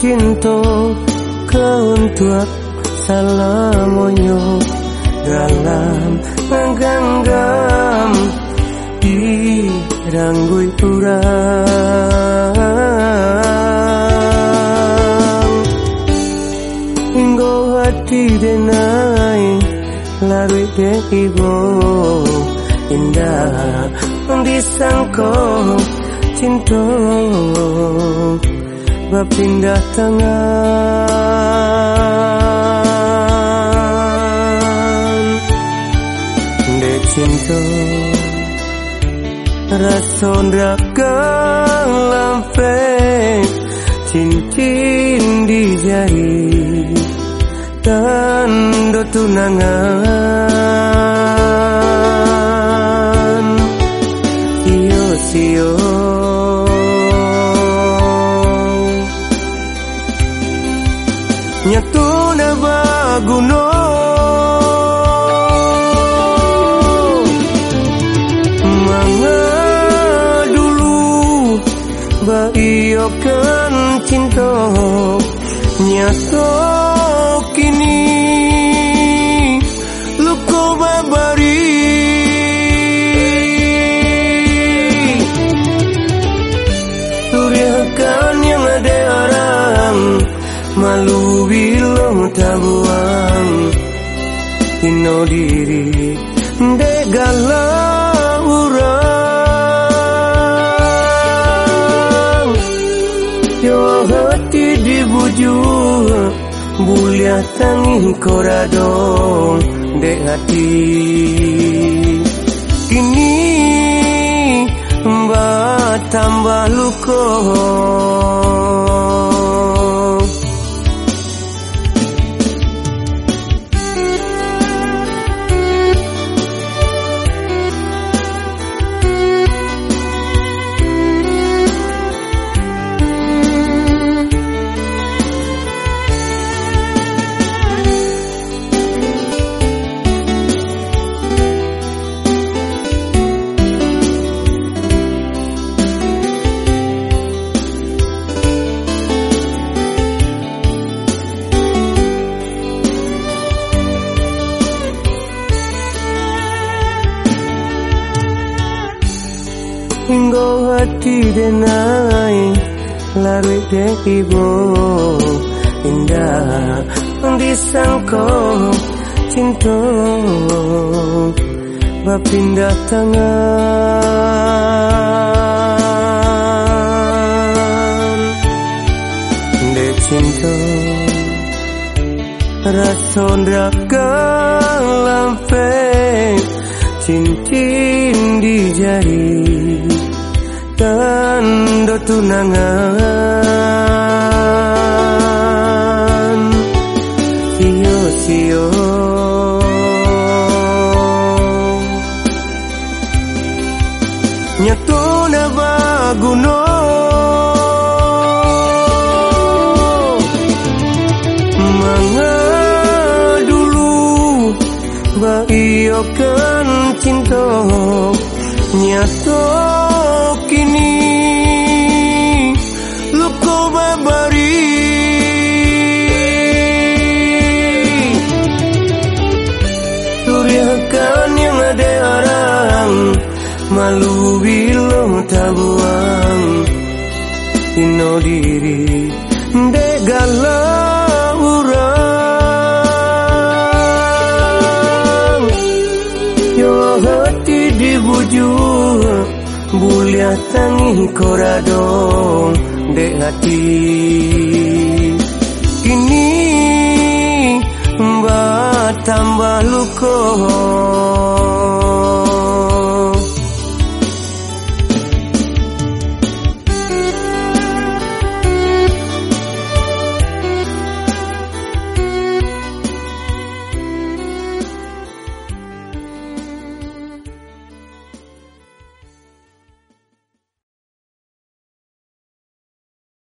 cinta keuntuak salamonyo dalam menggenggam diranggui urang hingga hati denai larui de ibo indah disangko cinta berpindah tangan. De cinta rason ragang lampe cincin di jari tanda tunangan nyatu na baguno Manga dulu ba iyo kan cinta nyatu kini Bilang tak buang Ino diri Degala urang. Yo hati dibujur Bulia tangi koradong Dek hati. Kini tambah luka hingga hati denai lari de ibu indah disangko cinta berpindah tangan de cinta rason ragang lampe cincin di jari tanda tunangan. Sio sio. Nyatu na baguno. Manga dulu Ba iyo kan cinta Nyatu Malu bilang tak buang Ino diri Degala urang. Yo hati dibujur Bulia tangi koradong Dek hati. Kini tambah luka